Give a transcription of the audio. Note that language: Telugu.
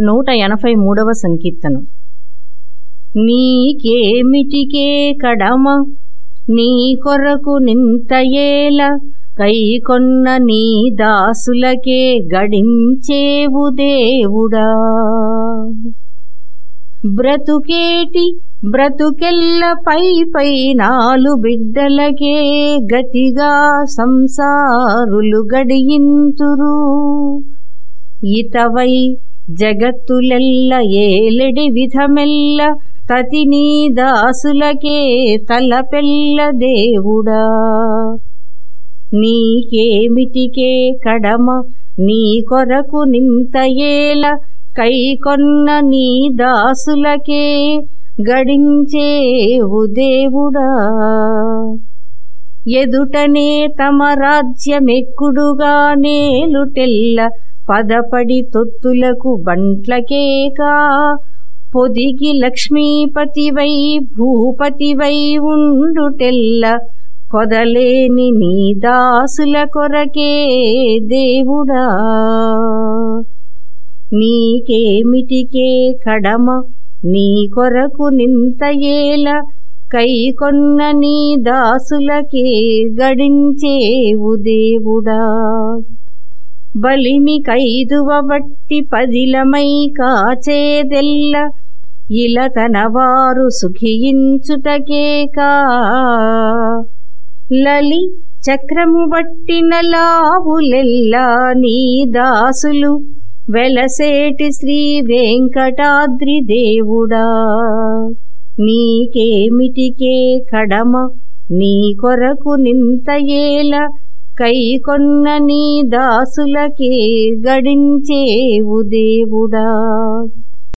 నూట ఎనభై మూడవ సంకీర్తనం. నీకేమిటికే కడమ? నీ కొరకు నింతయేల కైకొన్న నీ దాసులకే గడించేవు దేవుడా. బ్రతుకేటి బ్రతుకెల్ల పై పై నాలు బిడ్డలకే గతిగా సంసారులు గడియింతురు. ఇతవై జగత్తులెల్ల ఏలెడి విధమెల్ల తతి నీ దాసులకే తలపెల్ల దేవుడా. నీకేమిటికే కడమ నీ కొరకు నింతయేల కైకొన్న నీ దాసులకే గడించేవు దేవుడా. ఎదుటనే తమ రాజ్యమెక్కుడుగా నేలుటెల్ల పదపడి తొత్తులకు బంట్లకేకా. పొదిగి లక్ష్మీపతివై భూపతివై ఉండుటెల్ల. కొదలేని నీ దాసుల కొరకే దేవుడా. నీకేమిటికే కడమ? నీ కొరకు నింతయేల కైకొన్న నీ దాసులకే గడించేవు దేవుడా. బలిమి కైదువబట్టి పదిలమై కాచేదెల్ల ఇల తనవారు సుఖించుటకేకా లలి చక్రము బట్టిన లావులెల్లా నీ దాసులు వెలసేటి శ్రీ వెంకటాద్రి దేవుడా నీకేమిటికే కడమ నీ కొరకు నింతయేల కైకొన్న నీ దాసులకే గడించేవు దేవుడా.